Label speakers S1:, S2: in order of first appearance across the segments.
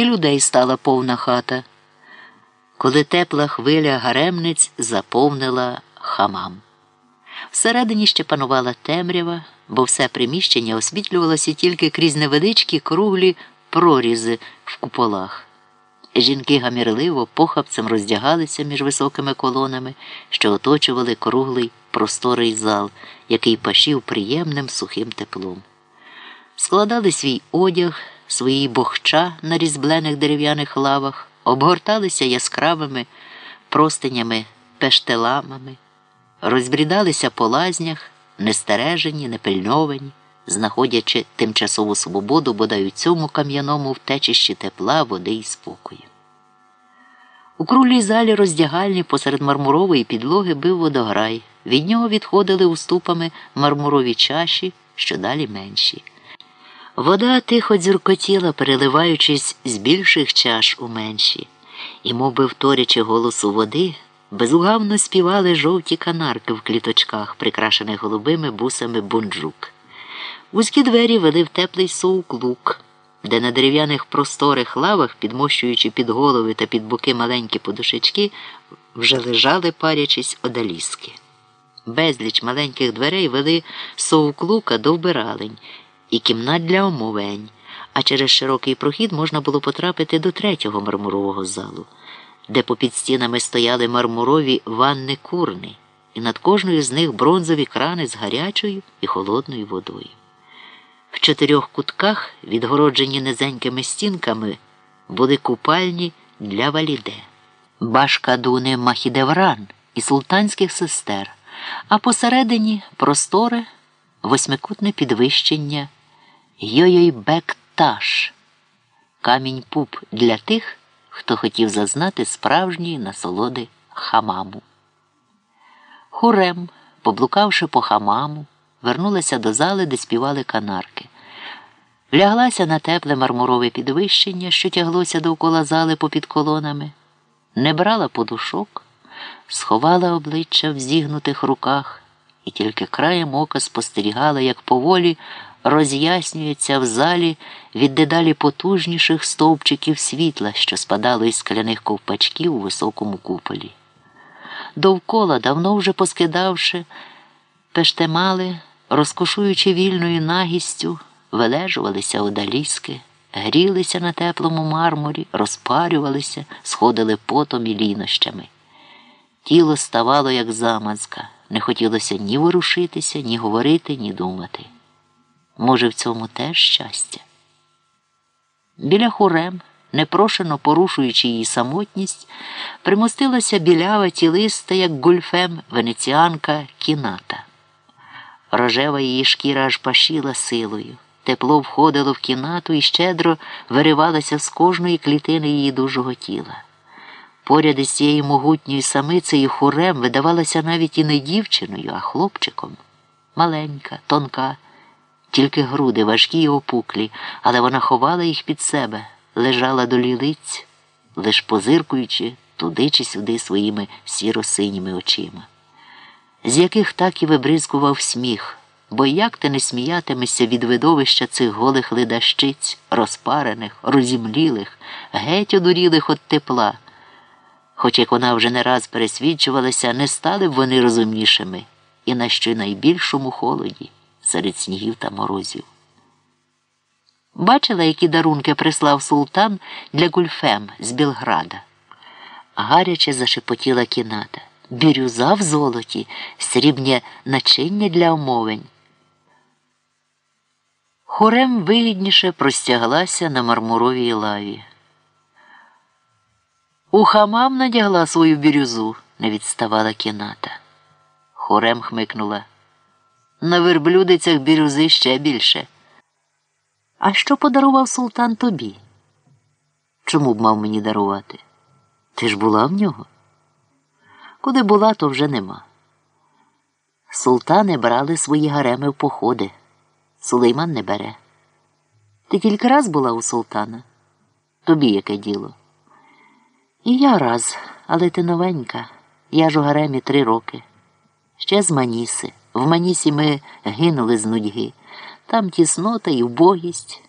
S1: і людей стала повна хата, коли тепла хвиля гаремниць заповнила хамам. Всередині ще панувала темрява, бо все приміщення освітлювалося тільки крізь невеличкі круглі прорізи в куполах. Жінки гамірливо похапцем роздягалися між високими колонами, що оточували круглий просторий зал, який пашів приємним сухим теплом. Складали свій одяг, свої бохча на різьблених дерев'яних лавах, обгорталися яскравими простинями, пештеламами, розбрідалися по лазнях, нестережені, непильновані знаходячи тимчасову свободу бодай у цьому кам'яному втечищі тепла, води і спокою. У круглій залі роздягальні посеред мармурової підлоги бив водограй. Від нього відходили уступами мармурові чаші, що далі менші. Вода тихо дзюркотіла, переливаючись з більших чаш у менші, і, мов би вторячи голосу води, безугавно співали жовті канарки в кліточках, прикрашених голубими бусами бунджук. Вузькі двері вели в теплий соук-лук, де на дерев'яних просторих лавах, підмощуючи під голови та під боки маленькі подушечки, вже лежали парячись одаліски. Безліч маленьких дверей вели соук-лука до вбиралень і кімнат для омовень, а через широкий прохід можна було потрапити до третього мармурового залу, де попід стінами стояли мармурові ванни курни, і над кожною з них бронзові крани з гарячою і холодною водою. В чотирьох кутках, відгороджені низенькими стінками, були купальні для валіде, башкадуни Махідевран і султанських сестер, а посередині просторе восьмикутне підвищення Йойойбек-Таш, камінь пуп для тих, хто хотів зазнати справжньої насолоди хамаму. Хурем, поблукавши по хамаму, вернулася до зали, де співали канарки. Вляглася на тепле мармурове підвищення, що тяглося довкола зали попід колонами, не брала подушок, сховала обличчя в зігнутих руках і тільки краєм ока спостерігала, як поволі роз'яснюється в залі від дедалі потужніших стовпчиків світла, що спадало із скляних ковпачків у високому куполі. Довкола, давно вже поскидавши, пештемали розкошуючи вільною нагістю, вилежувалися одаліски, грілися на теплому мармурі, розпарювалися, сходили потом і лінощами. Тіло ставало, як замазка, не хотілося ні ворушитися, ні говорити, ні думати. Може, в цьому теж щастя? Біля хурем, непрошено порушуючи її самотність, примостилася білява тілиста, як гульфем венеціанка кіната. Рожева її шкіра аж пашіла силою. Тепло входило в кімнату і щедро виривалося з кожної клітини її дужого тіла. Поряд із цією могутньою самицею хурем видавалася навіть і не дівчиною, а хлопчиком. Маленька, тонка, тільки груди важкі й опуклі, але вона ховала їх під себе, лежала до лілиць, лиш позиркуючи туди чи сюди своїми сіро-синіми очима з яких так і вибризкував сміх, бо як ти не сміятимешся від видовища цих голих ледащиць, розпарених, розімлілих, геть одурілих від тепла. Хоч як вона вже не раз пересвідчувалася, не стали б вони розумнішими і на що найбільшому холоді серед снігів та морозів. Бачила, які дарунки прислав султан для гульфем з Білграда. Гаряче зашепотіла кіната бірюза в золоті, срібне начиння для омовень. Хорем вигідніше простяглася на мармуровій лаві. У хамам надягла свою бірюзу, не відставала кіната. Хорем хмикнула. На верблюдицях бірюзи ще більше. А що подарував султан тобі? Чому б мав мені дарувати? Ти ж була в нього? Куди була, то вже нема. Султани брали свої гареми в походи. Сулейман не бере. Ти кілька раз була у султана? Тобі яке діло? І я раз, але ти новенька. Я ж у гаремі три роки. Ще з Маніси. В Манісі ми гинули з нудьги. Там тіснота і вбогість.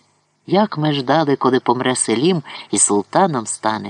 S1: Як ми ждали, коли помре Селім і султаном стане.